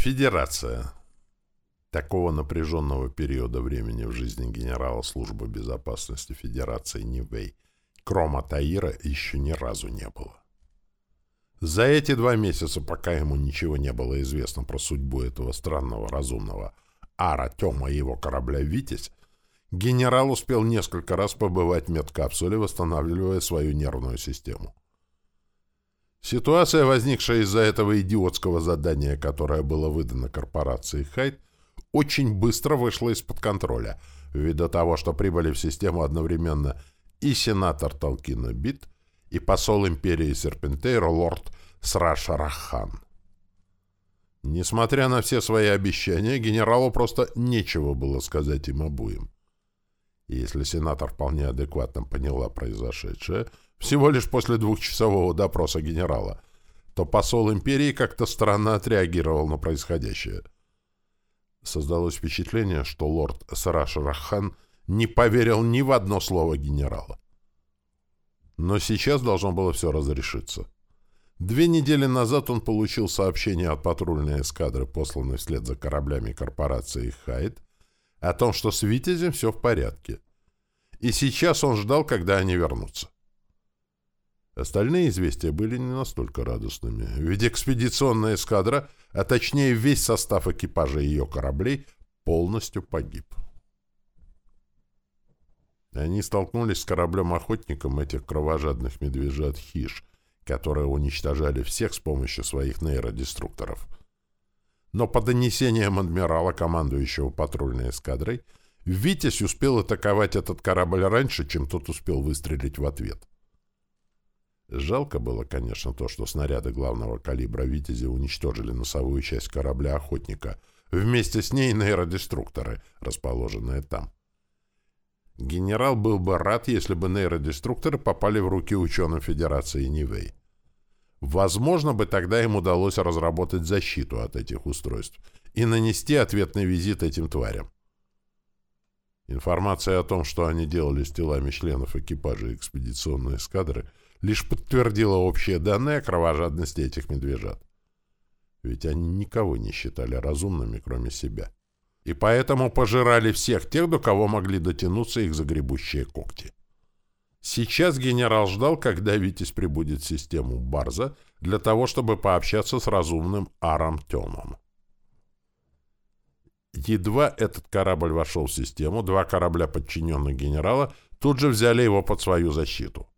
Федерация. Такого напряженного периода времени в жизни генерала службы безопасности Федерации Нивэй Крома Таира еще ни разу не было. За эти два месяца, пока ему ничего не было известно про судьбу этого странного разумного Ара Тёма и его корабля «Витязь», генерал успел несколько раз побывать в медкапсуле, восстанавливая свою нервную систему. Ситуация, возникшая из-за этого идиотского задания, которое было выдано корпорации Хайт, очень быстро вышла из-под контроля, ввиду того, что прибыли в систему одновременно и сенатор Толкина Бит, и посол империи Серпентейр лорд Сраш Рахан. Несмотря на все свои обещания, генералу просто нечего было сказать им обоим. Если сенатор вполне адекватно поняла произошедшее, всего лишь после двухчасового допроса генерала, то посол империи как-то странно отреагировал на происходящее. Создалось впечатление, что лорд Сараш Рахан не поверил ни в одно слово генерала. Но сейчас должно было все разрешиться. Две недели назад он получил сообщение от патрульной эскадры, посланной вслед за кораблями корпорации «Хайд», о том, что с «Витязем» все в порядке. И сейчас он ждал, когда они вернутся. Остальные известия были не настолько радостными, ведь экспедиционная эскадра, а точнее весь состав экипажа ее кораблей, полностью погиб. Они столкнулись с кораблем-охотником этих кровожадных медвежат «Хиш», которые уничтожали всех с помощью своих нейродеструкторов. Но по донесениям адмирала, командующего патрульной эскадрой, «Витязь» успел атаковать этот корабль раньше, чем тот успел выстрелить в ответ. Жалко было, конечно, то, что снаряды главного калибра «Витязи» уничтожили носовую часть корабля-охотника, вместе с ней нейродеструкторы, расположенные там. Генерал был бы рад, если бы нейродеструкторы попали в руки ученым Федерации Нивэй. Возможно бы тогда им удалось разработать защиту от этих устройств и нанести ответный визит этим тварям. Информация о том, что они делали с телами членов экипажа экспедиционной эскадры, лишь подтвердила общие данные о кровожадности этих медвежат. Ведь они никого не считали разумными, кроме себя и поэтому пожирали всех тех, до кого могли дотянуться их загребущие когти. Сейчас генерал ждал, когда Витязь прибудет в систему Барза для того, чтобы пообщаться с разумным Аром Темом. Едва этот корабль вошел в систему, два корабля подчиненных генерала тут же взяли его под свою защиту.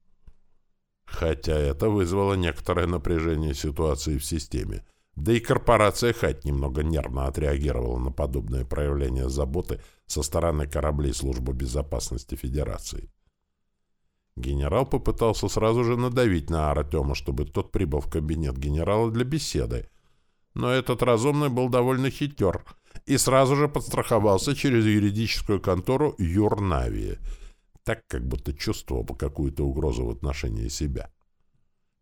Хотя это вызвало некоторое напряжение ситуации в системе, да и корпорация «Хать» немного нервно отреагировала на подобное проявление заботы со стороны кораблей Службы безопасности Федерации. Генерал попытался сразу же надавить на Артема, чтобы тот прибыл в кабинет генерала для беседы, но этот разумный был довольно хитер и сразу же подстраховался через юридическую контору Юрнавии, так как будто чувствовал какую-то угрозу в отношении себя.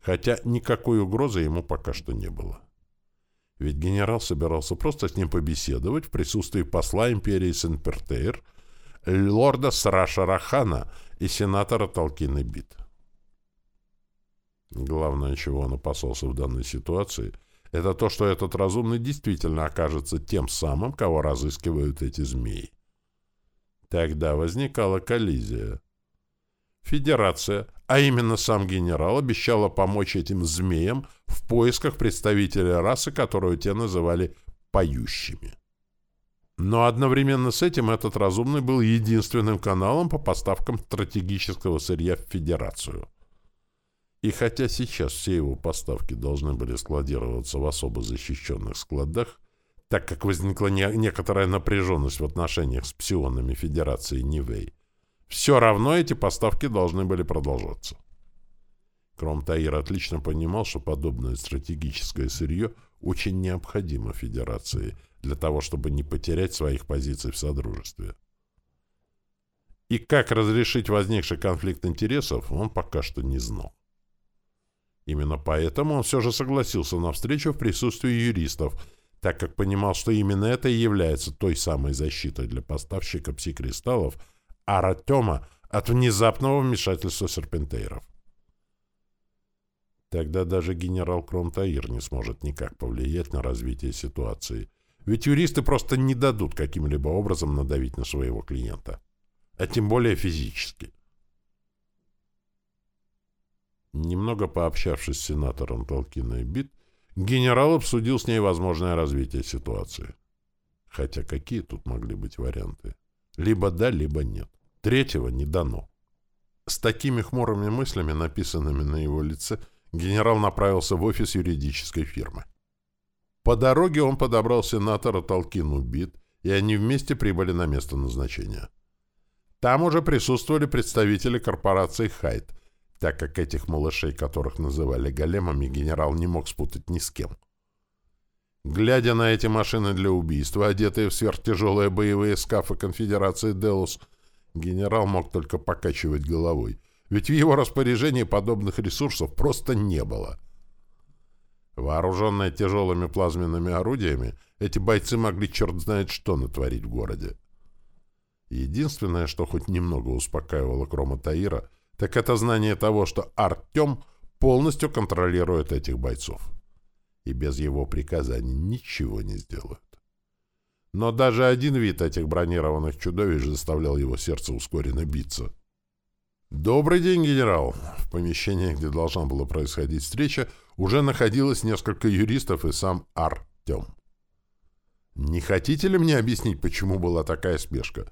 Хотя никакой угрозы ему пока что не было. Ведь генерал собирался просто с ним побеседовать в присутствии посла империи Сен-Пертейр, лорда Сраша Рахана и сенатора Толкины Бит. Главное, чего он опасался в данной ситуации, это то, что этот разумный действительно окажется тем самым, кого разыскивают эти змеи. Тогда возникала коллизия. Федерация, а именно сам генерал, обещала помочь этим змеям в поисках представителей расы, которую те называли «поющими». Но одновременно с этим этот разумный был единственным каналом по поставкам стратегического сырья в Федерацию. И хотя сейчас все его поставки должны были складироваться в особо защищенных складах, так как возникла не некоторая напряженность в отношениях с псионами Федерации Нивэй, все равно эти поставки должны были продолжаться. Кромтаир отлично понимал, что подобное стратегическое сырье очень необходимо Федерации для того, чтобы не потерять своих позиций в Содружестве. И как разрешить возникший конфликт интересов, он пока что не знал. Именно поэтому он все же согласился на встречу в присутствии юристов, так как понимал, что именно это и является той самой защитой для поставщика псикристаллов, Аратема от внезапного вмешательства серпентейров. Тогда даже генерал Кромтаир не сможет никак повлиять на развитие ситуации. Ведь юристы просто не дадут каким-либо образом надавить на своего клиента. А тем более физически. Немного пообщавшись с сенатором Толкина и Бит, генерал обсудил с ней возможное развитие ситуации. Хотя какие тут могли быть варианты? Либо да, либо нет. Третьего не дано. С такими хмурыми мыслями, написанными на его лице, генерал направился в офис юридической фирмы. По дороге он подобрал сенатора Толкину Бит, и они вместе прибыли на место назначения. Там уже присутствовали представители корпорации «Хайт», так как этих малышей, которых называли големами, генерал не мог спутать ни с кем. Глядя на эти машины для убийства, одетые в сверхтяжелые боевые скафы конфедерации «Делус», генерал мог только покачивать головой, ведь в его распоряжении подобных ресурсов просто не было. Вооруженные тяжелыми плазменными орудиями, эти бойцы могли черт знает что натворить в городе. Единственное, что хоть немного успокаивало Крома Таира — так это знание того, что Артем полностью контролирует этих бойцов. И без его приказа они ничего не сделают. Но даже один вид этих бронированных чудовищ заставлял его сердце ускоренно биться. «Добрый день, генерал!» В помещении, где должна была происходить встреча, уже находилось несколько юристов и сам Артем. «Не хотите ли мне объяснить, почему была такая спешка?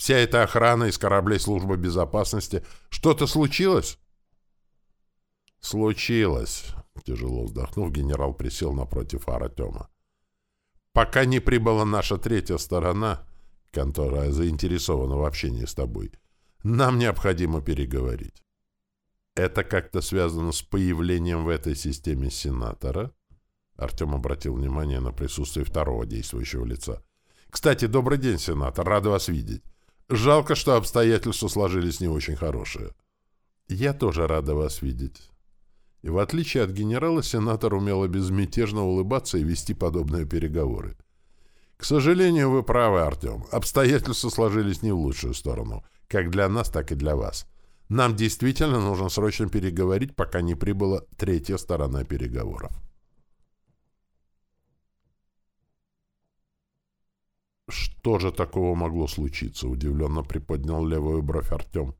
Вся эта охрана из кораблей службы безопасности. Что-то случилось? Случилось. Тяжело вздохнув, генерал присел напротив Артема. Пока не прибыла наша третья сторона, которая заинтересована в общении с тобой, нам необходимо переговорить. Это как-то связано с появлением в этой системе сенатора? Артем обратил внимание на присутствие второго действующего лица. Кстати, добрый день, сенатор, рада вас видеть. Жалко, что обстоятельства сложились не очень хорошие. Я тоже рада вас видеть. И в отличие от генерала, сенатор умела безмятежно улыбаться и вести подобные переговоры. К сожалению, вы правы, Артем. Обстоятельства сложились не в лучшую сторону, как для нас, так и для вас. Нам действительно нужно срочно переговорить, пока не прибыла третья сторона переговоров. «Что же такого могло случиться?» — удивленно приподнял левую бровь Артем.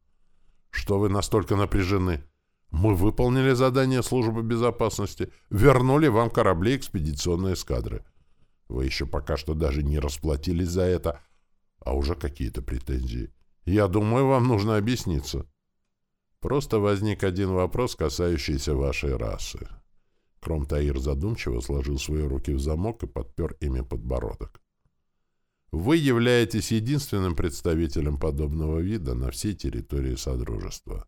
«Что вы настолько напряжены? Мы выполнили задание службы безопасности, вернули вам корабли экспедиционной эскадры. Вы еще пока что даже не расплатились за это, а уже какие-то претензии. Я думаю, вам нужно объясниться». Просто возник один вопрос, касающийся вашей расы. Кромтаир задумчиво сложил свои руки в замок и подпер ими подбородок. Вы являетесь единственным представителем подобного вида на всей территории Содружества.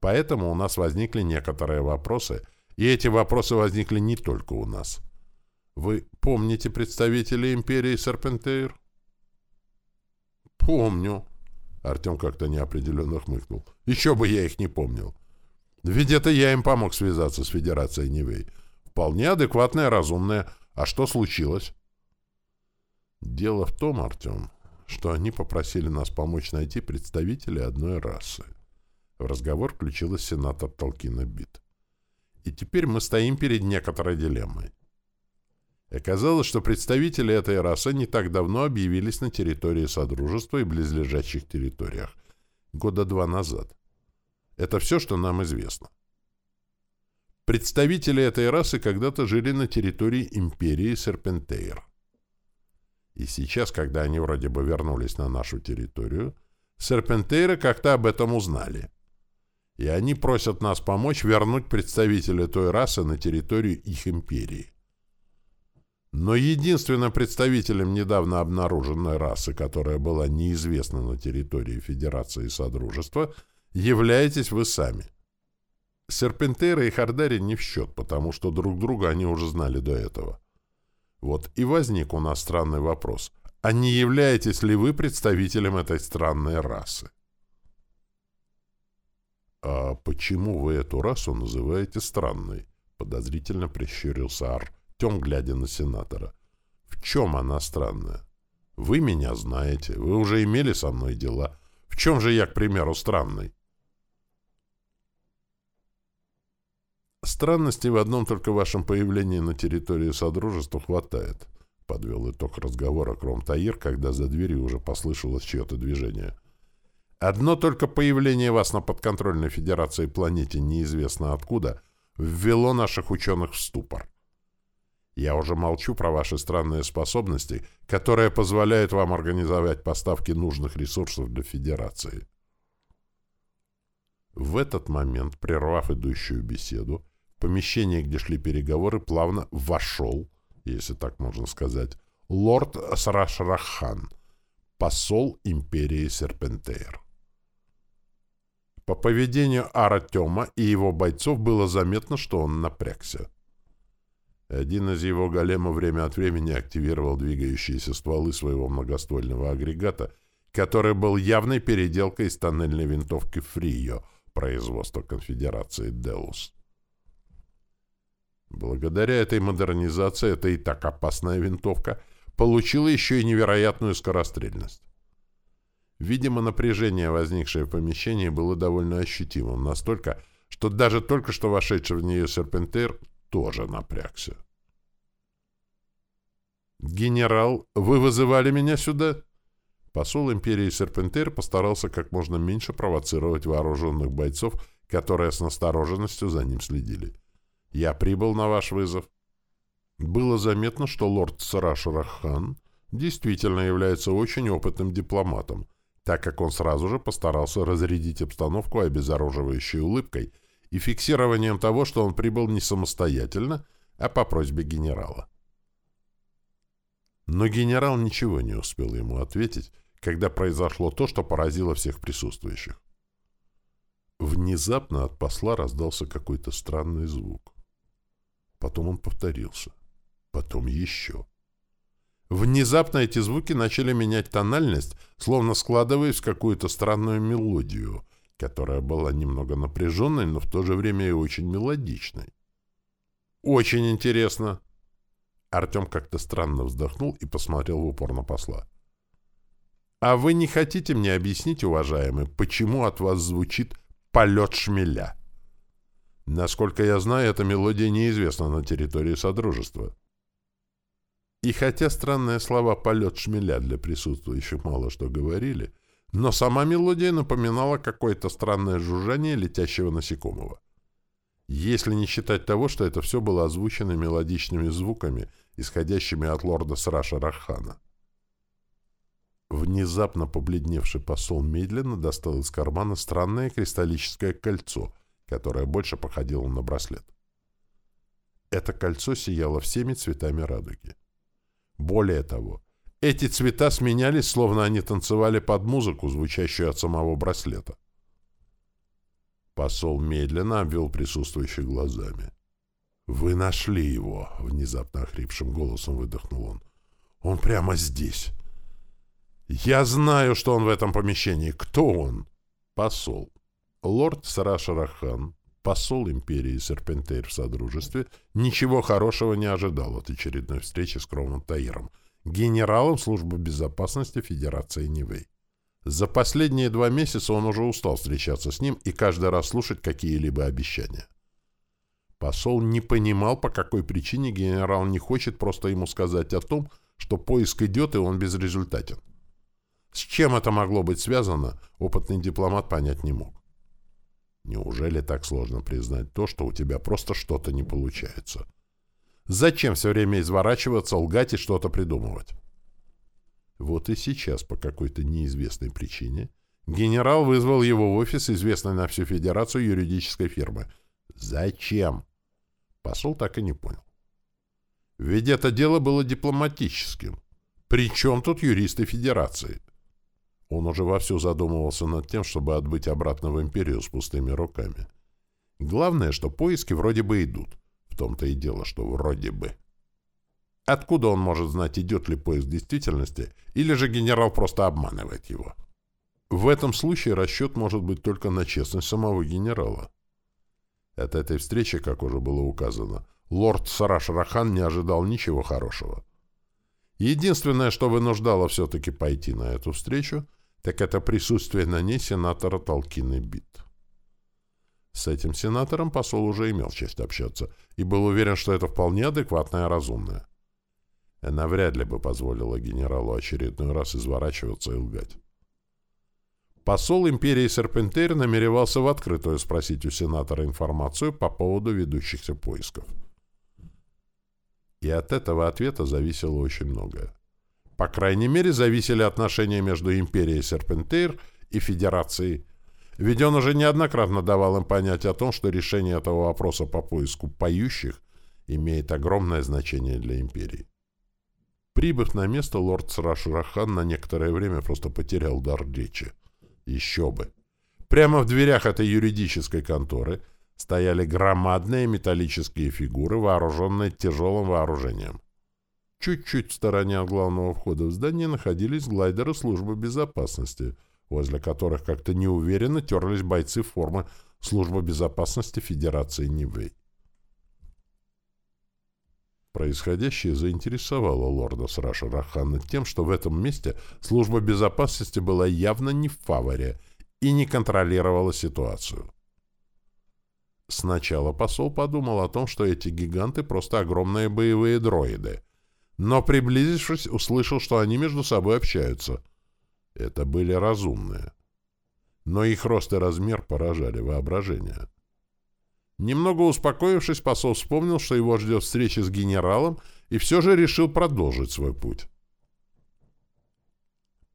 Поэтому у нас возникли некоторые вопросы, и эти вопросы возникли не только у нас. Вы помните представителей империи Серпентейр? Помню. Артем как-то неопределенно хмыкнул. Еще бы я их не помнил. Ведь это я им помог связаться с Федерацией Нивей. Вполне адекватная, разумная. А что случилось? Дело в том, Артем, что они попросили нас помочь найти представителей одной расы. В разговор включилась сенатор Толкина Бит. И теперь мы стоим перед некоторой дилеммой. Оказалось, что представители этой расы не так давно объявились на территории Содружества и близлежащих территориях. Года два назад. Это все, что нам известно. Представители этой расы когда-то жили на территории империи Серпентейр. И сейчас, когда они вроде бы вернулись на нашу территорию, серпентейры как-то об этом узнали. И они просят нас помочь вернуть представителя той расы на территорию их империи. Но единственным представителем недавно обнаруженной расы, которая была неизвестна на территории Федерации и Содружества, являетесь вы сами. Серпентейры и Хардари не в счет, потому что друг друга они уже знали до этого. Вот и возник у нас странный вопрос. А не являетесь ли вы представителем этой странной расы? «А почему вы эту расу называете странной?» — подозрительно прищурился Артем, глядя на сенатора. «В чем она странная? Вы меня знаете, вы уже имели со мной дела. В чем же я, к примеру, странный?» Странностей в одном только вашем появлении на территории Содружества хватает, подвел итог разговора Кром Таир, когда за дверью уже послышалось чье-то движение. Одно только появление вас на подконтрольной Федерации планете неизвестно откуда ввело наших ученых в ступор. Я уже молчу про ваши странные способности, которые позволяют вам организовать поставки нужных ресурсов для Федерации. В этот момент, прервав идущую беседу, в помещение, где шли переговоры, плавно вошел, если так можно сказать, лорд Срашрахан, посол империи Серпентейр. По поведению Аратема и его бойцов было заметно, что он напрягся. Один из его големов время от времени активировал двигающиеся стволы своего многоствольного агрегата, который был явной переделкой из тоннельной винтовки «Фрио» производства конфедерации «Деус». Благодаря этой модернизации эта и так опасная винтовка получила еще и невероятную скорострельность. Видимо, напряжение, возникшее в помещении, было довольно ощутимым, настолько, что даже только что вошедший в нее серпентер тоже напрягся. «Генерал, вы вызывали меня сюда?» Посол империи Серпентер постарался как можно меньше провоцировать вооруженных бойцов, которые с настороженностью за ним следили. «Я прибыл на ваш вызов». Было заметно, что лорд Сарашарахан действительно является очень опытным дипломатом, так как он сразу же постарался разрядить обстановку обезоруживающей улыбкой и фиксированием того, что он прибыл не самостоятельно, а по просьбе генерала. Но генерал ничего не успел ему ответить, когда произошло то, что поразило всех присутствующих. Внезапно от посла раздался какой-то странный звук. Потом он повторился. Потом еще. Внезапно эти звуки начали менять тональность, словно складываясь в какую-то странную мелодию, которая была немного напряженной, но в то же время и очень мелодичной. «Очень интересно!» Артем как-то странно вздохнул и посмотрел в упор на посла. «А вы не хотите мне объяснить, уважаемый, почему от вас звучит полет шмеля?» Насколько я знаю, эта мелодия неизвестна на территории Содружества. И хотя странные слова «полет шмеля» для присутствующих мало что говорили, но сама мелодия напоминала какое-то странное жужжание летящего насекомого. Если не считать того, что это все было озвучено мелодичными звуками, исходящими от лорда Сраша Рахана. Внезапно побледневший посол медленно достал из кармана странное кристаллическое кольцо, которое больше походило на браслет. Это кольцо сияло всеми цветами радуги. Более того, эти цвета сменялись, словно они танцевали под музыку, звучащую от самого браслета. Посол медленно обвел присутствующих глазами. «Вы нашли его!» — внезапно охрипшим голосом выдохнул он. «Он прямо здесь!» «Я знаю, что он в этом помещении. Кто он?» «Посол. Лорд Сарашарахан, посол империи Серпентейр в Содружестве, ничего хорошего не ожидал от очередной встречи с Кромом Таиром, генералом службы безопасности Федерации Нивэй. За последние два месяца он уже устал встречаться с ним и каждый раз слушать какие-либо обещания. Посол не понимал, по какой причине генерал не хочет просто ему сказать о том, что поиск идет и он безрезультатен. С чем это могло быть связано, опытный дипломат понять не мог. Неужели так сложно признать то, что у тебя просто что-то не получается? Зачем все время изворачиваться, лгать и что-то придумывать? Вот и сейчас, по какой-то неизвестной причине, генерал вызвал его в офис известной на всю Федерацию юридической фирмы. Зачем? Посол так и не понял. Ведь это дело было дипломатическим. Причем тут юристы Федерации? Он уже вовсю задумывался над тем, чтобы отбыть обратно в империю с пустыми руками. Главное, что поиски вроде бы идут. В том-то и дело, что вроде бы. Откуда он может знать, идет ли поиск действительности, или же генерал просто обманывает его? В этом случае расчет может быть только на честность самого генерала. От этой встречи, как уже было указано, лорд Сараш Рахан не ожидал ничего хорошего. Единственное, что вынуждало все-таки пойти на эту встречу, так это присутствие на ней сенатора Толкины Бит. С этим сенатором посол уже имел честь общаться и был уверен, что это вполне адекватное и разумное. Она вряд ли бы позволила генералу очередной раз изворачиваться и лгать. Посол империи Серпентейр намеревался в открытую спросить у сенатора информацию по поводу ведущихся поисков. И от этого ответа зависело очень многое. По крайней мере, зависели отношения между империей Серпентейр и Федерацией, ведь он уже неоднократно давал им понять о том, что решение этого вопроса по поиску поющих имеет огромное значение для империи. Прибыв на место, лорд Срашурахан на некоторое время просто потерял дар речи. Еще бы! Прямо в дверях этой юридической конторы стояли громадные металлические фигуры, вооруженные тяжелым вооружением. Чуть-чуть в стороне от главного входа в здание находились глайдеры службы безопасности, возле которых как-то неуверенно терлись бойцы формы службы безопасности Федерации Нивэй. Происходящее заинтересовало лорда Сраша Рахана тем, что в этом месте служба безопасности была явно не в фаворе и не контролировала ситуацию. Сначала посол подумал о том, что эти гиганты просто огромные боевые дроиды, но, приблизившись, услышал, что они между собой общаются. Это были разумные. Но их рост и размер поражали воображение. Немного успокоившись, посол вспомнил, что его ждет встреча с генералом, и все же решил продолжить свой путь.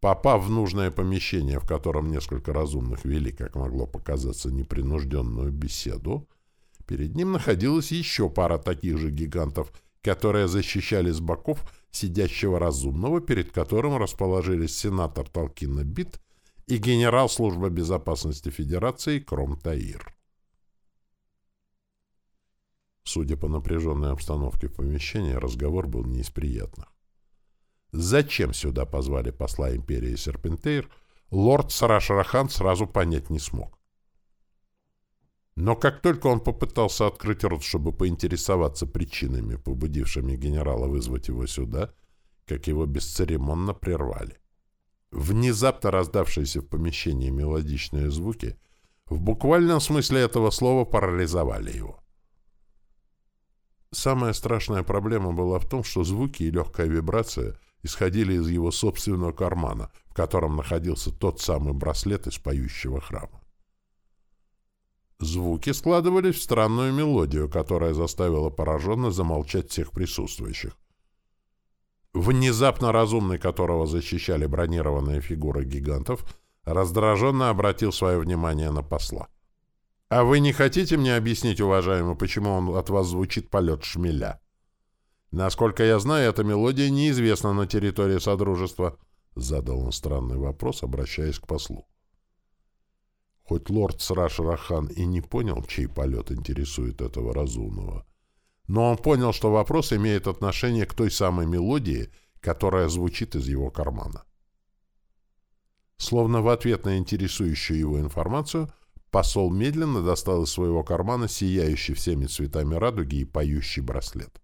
Попав в нужное помещение, в котором несколько разумных вели, как могло показаться, непринужденную беседу, перед ним находилась еще пара таких же гигантов, которые защищали с боков сидящего разумного, перед которым расположились сенатор Толкина Бит и генерал службы безопасности Федерации Кром Таир. Судя по напряженной обстановке в помещении, разговор был не из приятных. Зачем сюда позвали посла империи Серпентейр, лорд Сарашарахан сразу понять не смог. Но как только он попытался открыть рот, чтобы поинтересоваться причинами, побудившими генерала вызвать его сюда, как его бесцеремонно прервали. Внезапно раздавшиеся в помещении мелодичные звуки в буквальном смысле этого слова парализовали его. Самая страшная проблема была в том, что звуки и легкая вибрация исходили из его собственного кармана, в котором находился тот самый браслет из поющего храма. Звуки складывались в странную мелодию, которая заставила пораженно замолчать всех присутствующих. Внезапно разумный, которого защищали бронированные фигуры гигантов, раздраженно обратил свое внимание на посла. «А вы не хотите мне объяснить, уважаемый, почему он от вас звучит полет шмеля?» «Насколько я знаю, эта мелодия неизвестна на территории Содружества», — задал он странный вопрос, обращаясь к послу. Хоть лорд Сраш Рахан и не понял, чей полет интересует этого разумного, но он понял, что вопрос имеет отношение к той самой мелодии, которая звучит из его кармана. Словно в ответ на интересующую его информацию — Посол медленно достал из своего кармана сияющий всеми цветами радуги и поющий браслет.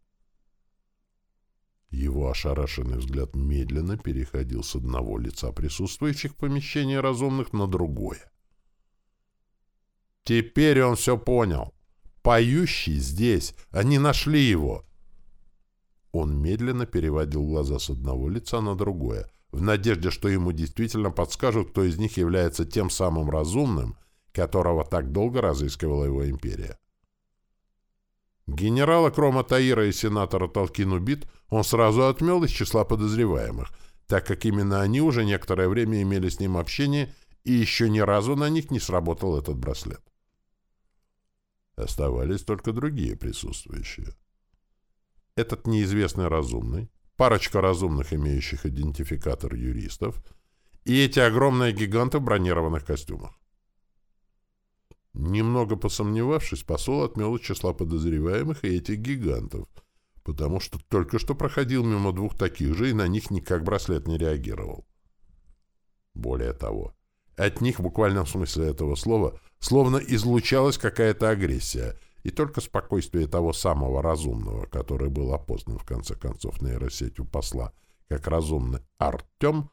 Его ошарашенный взгляд медленно переходил с одного лица присутствующих в помещении разумных на другое. Теперь он все понял. Поющий здесь. Они нашли его. Он медленно переводил глаза с одного лица на другое, в надежде, что ему действительно подскажут, кто из них является тем самым разумным, которого так долго разыскивала его империя. Генерала Крома Таира и сенатора Толкин убит, он сразу отмел из числа подозреваемых, так как именно они уже некоторое время имели с ним общение, и еще ни разу на них не сработал этот браслет. Оставались только другие присутствующие. Этот неизвестный разумный, парочка разумных, имеющих идентификатор юристов, и эти огромные гиганты в бронированных костюмах. Немного посомневавшись, посол отмел из числа подозреваемых и этих гигантов, потому что только что проходил мимо двух таких же и на них никак браслет не реагировал. Более того, от них в буквальном смысле этого слова словно излучалась какая-то агрессия, и только спокойствие того самого разумного, который был опознан в конце концов нейросетью посла как разумный Артем,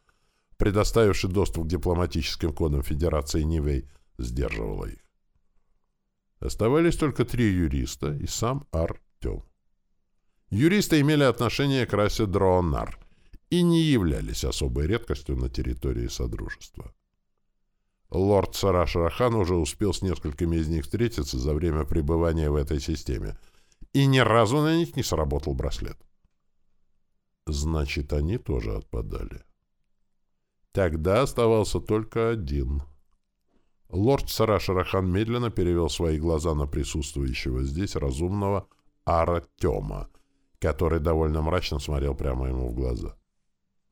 предоставивший доступ к дипломатическим кодам Федерации Нивей, сдерживало их. Оставались только три юриста и сам Артем. Юристы имели отношение к расе Дроонар и не являлись особой редкостью на территории Содружества. Лорд Сарашарахан уже успел с несколькими из них встретиться за время пребывания в этой системе, и ни разу на них не сработал браслет. Значит, они тоже отпадали. Тогда оставался только один. Лорд Сарашарахан медленно перевел свои глаза на присутствующего здесь разумного Аратема, который довольно мрачно смотрел прямо ему в глаза.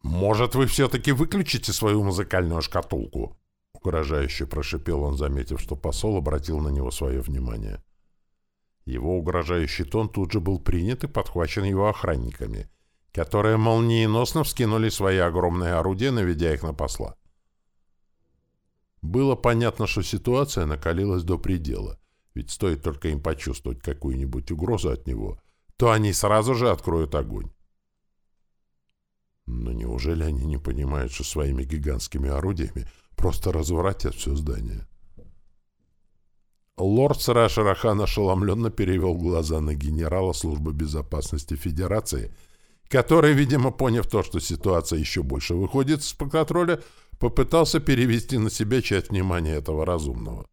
«Может, вы все-таки выключите свою музыкальную шкатулку?» Угрожающе прошипел он, заметив, что посол обратил на него свое внимание. Его угрожающий тон тут же был принят и подхвачен его охранниками, которые молниеносно вскинули свои огромные орудия, наведя их на посла. Было понятно, что ситуация накалилась до предела, ведь стоит только им почувствовать какую-нибудь угрозу от него, то они сразу же откроют огонь. Но неужели они не понимают, что своими гигантскими орудиями просто развратят все здание? Лорд Сарашарахан ошеломленно перевел глаза на генерала службы безопасности Федерации, который, видимо, поняв то, что ситуация еще больше выходит из-под контроля, попытался перевести на себя часть внимания этого разумного.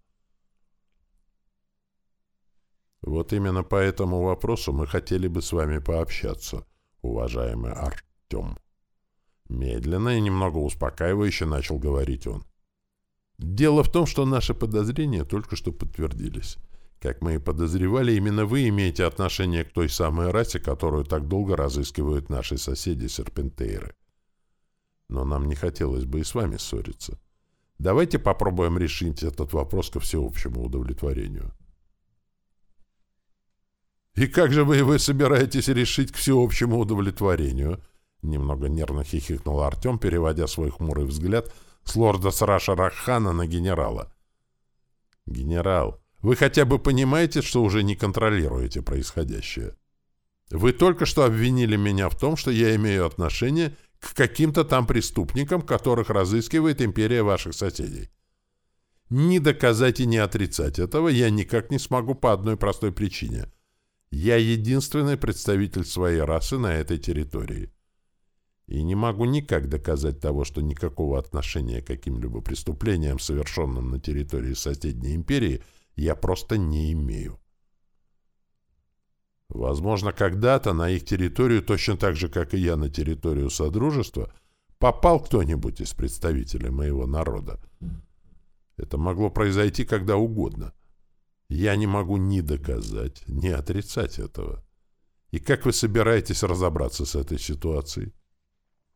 Вот именно по этому вопросу мы хотели бы с вами пообщаться, уважаемый Артем. Медленно и немного успокаивающе начал говорить он. Дело в том, что наши подозрения только что подтвердились. Как мы и подозревали, именно вы имеете отношение к той самой расе, которую так долго разыскивают наши соседи серпентейры. Но нам не хотелось бы и с вами ссориться. Давайте попробуем решить этот вопрос ко всеобщему удовлетворению. «И как же вы его собираетесь решить к всеобщему удовлетворению?» Немного нервно хихикнул Артем, переводя свой хмурый взгляд с лорда Сраша Рахана на генерала. «Генерал, вы хотя бы понимаете, что уже не контролируете происходящее? Вы только что обвинили меня в том, что я имею отношение к каким-то там преступникам, которых разыскивает империя ваших соседей. Ни доказать и не отрицать этого я никак не смогу по одной простой причине — я единственный представитель своей расы на этой территории. И не могу никак доказать того, что никакого отношения к каким-либо преступлениям, совершенным на территории соседней империи, я просто не имею. Возможно, когда-то на их территорию, точно так же, как и я на территорию Содружества, попал кто-нибудь из представителей моего народа. Это могло произойти когда угодно. Я не могу ни доказать, ни отрицать этого. И как вы собираетесь разобраться с этой ситуацией?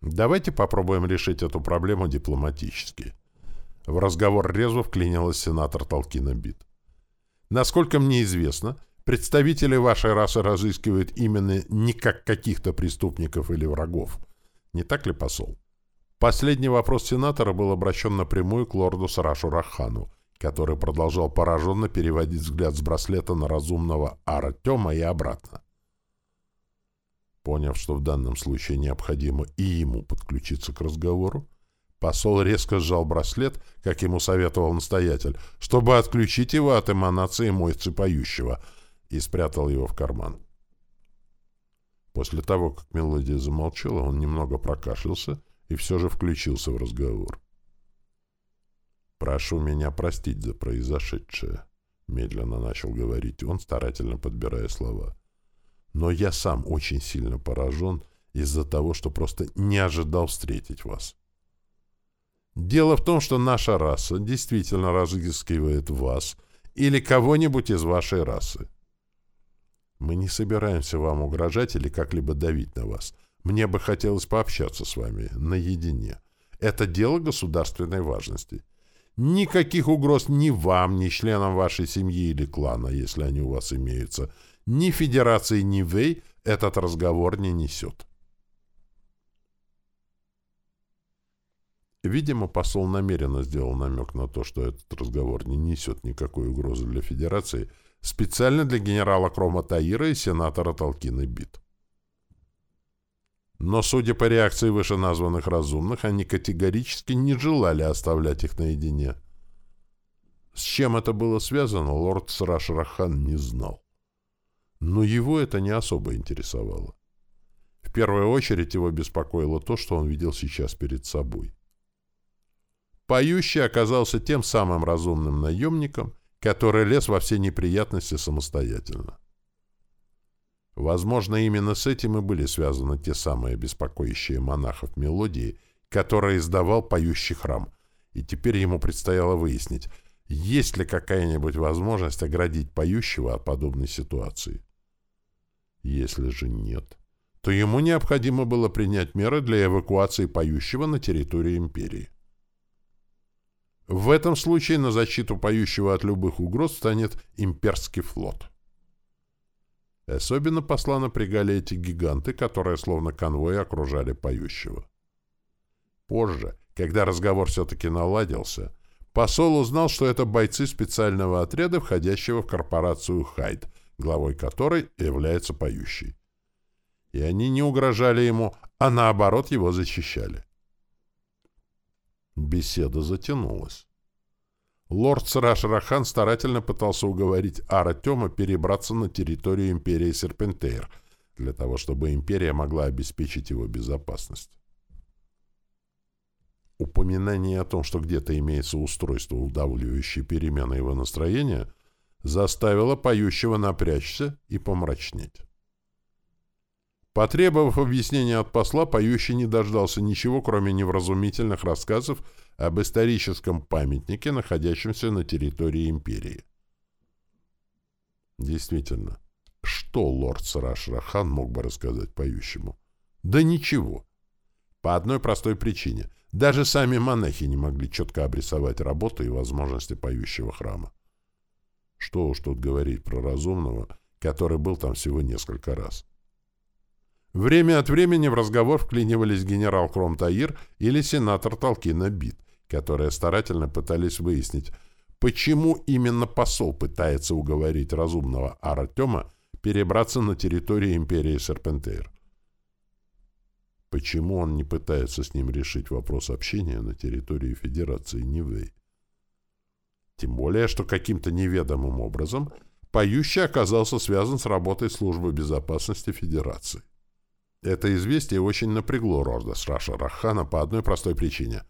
Давайте попробуем решить эту проблему дипломатически. В разговор резво вклинилась сенатор Толкина Бит. Насколько мне известно, представители вашей расы разыскивают именно не как каких-то преступников или врагов. Не так ли, посол? Последний вопрос сенатора был обращен напрямую к лорду Сарашу Рахану, который продолжал пораженно переводить взгляд с браслета на разумного Артема и обратно. Поняв, что в данном случае необходимо и ему подключиться к разговору, посол резко сжал браслет, как ему советовал настоятель, чтобы отключить его от эманации мойцы поющего, и спрятал его в карман. После того, как мелодия замолчала, он немного прокашлялся и все же включился в разговор. «Прошу меня простить за произошедшее», — медленно начал говорить он, старательно подбирая слова. «Но я сам очень сильно поражен из-за того, что просто не ожидал встретить вас. Дело в том, что наша раса действительно разыскивает вас или кого-нибудь из вашей расы. Мы не собираемся вам угрожать или как-либо давить на вас. Мне бы хотелось пообщаться с вами наедине. Это дело государственной важности». Никаких угроз ни вам, ни членам вашей семьи или клана, если они у вас имеются, ни Федерации, ни Вей этот разговор не несет. Видимо, посол намеренно сделал намек на то, что этот разговор не несет никакой угрозы для Федерации, специально для генерала Крома Таира и сенатора Толкины Бит. Но, судя по реакции вышеназванных разумных, они категорически не желали оставлять их наедине. С чем это было связано, лорд Срашрахан не знал. Но его это не особо интересовало. В первую очередь его беспокоило то, что он видел сейчас перед собой. Поющий оказался тем самым разумным наемником, который лез во все неприятности самостоятельно. Возможно, именно с этим и были связаны те самые беспокоящие монахов мелодии, которые издавал поющий храм, и теперь ему предстояло выяснить, есть ли какая-нибудь возможность оградить поющего от подобной ситуации. Если же нет, то ему необходимо было принять меры для эвакуации поющего на территорию империи. В этом случае на защиту поющего от любых угроз станет имперский флот. Особенно посла напрягали эти гиганты, которые словно конвой окружали поющего. Позже, когда разговор все-таки наладился, посол узнал, что это бойцы специального отряда, входящего в корпорацию «Хайд», главой которой является поющий. И они не угрожали ему, а наоборот его защищали. Беседа затянулась. Лорд Сраш-Рахан старательно пытался уговорить Артема перебраться на территорию империи Серпентейр, для того, чтобы империя могла обеспечить его безопасность. Упоминание о том, что где-то имеется устройство, удавливающее перемены его настроения, заставило поющего напрячься и помрачнеть. Потребовав объяснения от посла, поющий не дождался ничего, кроме невразумительных рассказов об историческом памятнике, находящемся на территории империи. Действительно, что лорд Сарашрахан мог бы рассказать поющему? Да ничего. По одной простой причине. Даже сами монахи не могли четко обрисовать работу и возможности поющего храма. Что уж тут говорить про разумного, который был там всего несколько раз. Время от времени в разговор вклинивались генерал Кромтаир или сенатор Толкина Бит, которые старательно пытались выяснить, почему именно посол пытается уговорить разумного Артема перебраться на территорию империи Серпентейр. Почему он не пытается с ним решить вопрос общения на территории Федерации Нивэй? Тем более, что каким-то неведомым образом поющий оказался связан с работой службы безопасности Федерации. Это известие очень напрягло Рорда Сраша Рахана по одной простой причине.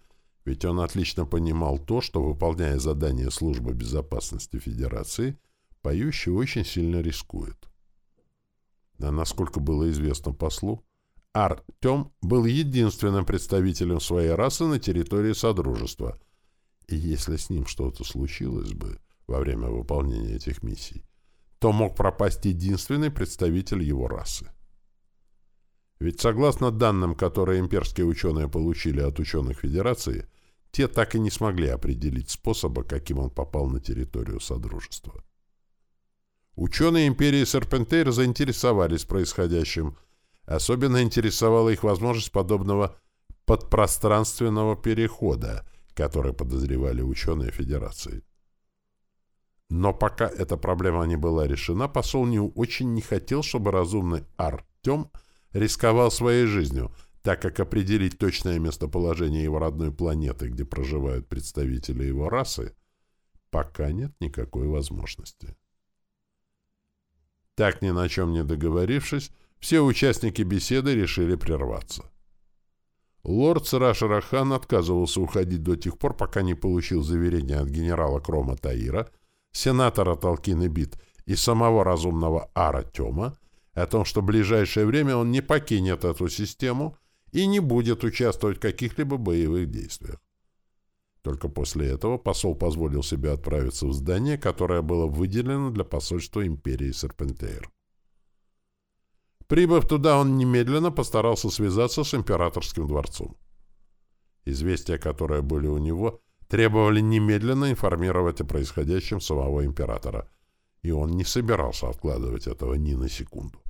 Ведь он отлично понимал то, что, выполняя задание Службы безопасности Федерации, поющий очень сильно рискует. А насколько было известно послу, Артем был единственным представителем своей расы на территории Содружества. И если с ним что-то случилось бы во время выполнения этих миссий, то мог пропасть единственный представитель его расы. Ведь согласно данным, которые имперские ученые получили от ученых Федерации, те так и не смогли определить способа, каким он попал на территорию Содружества. Ученые империи Серпентейр заинтересовались происходящим. Особенно интересовала их возможность подобного подпространственного перехода, который подозревали ученые Федерации. Но пока эта проблема не была решена, посол не очень не хотел, чтобы разумный Артем – рисковал своей жизнью, так как определить точное местоположение его родной планеты, где проживают представители его расы, пока нет никакой возможности. Так ни на чем не договорившись, все участники беседы решили прерваться. Лорд Сарашарахан отказывался уходить до тех пор, пока не получил заверения от генерала Крома Таира, сенатора Толкины Бит и самого разумного Ара Тема, о том, что в ближайшее время он не покинет эту систему и не будет участвовать в каких-либо боевых действиях. Только после этого посол позволил себе отправиться в здание, которое было выделено для посольства империи Серпентейр. Прибыв туда, он немедленно постарался связаться с императорским дворцом. Известия, которые были у него, требовали немедленно информировать о происходящем самого императора, и он не собирался откладывать этого ни на секунду.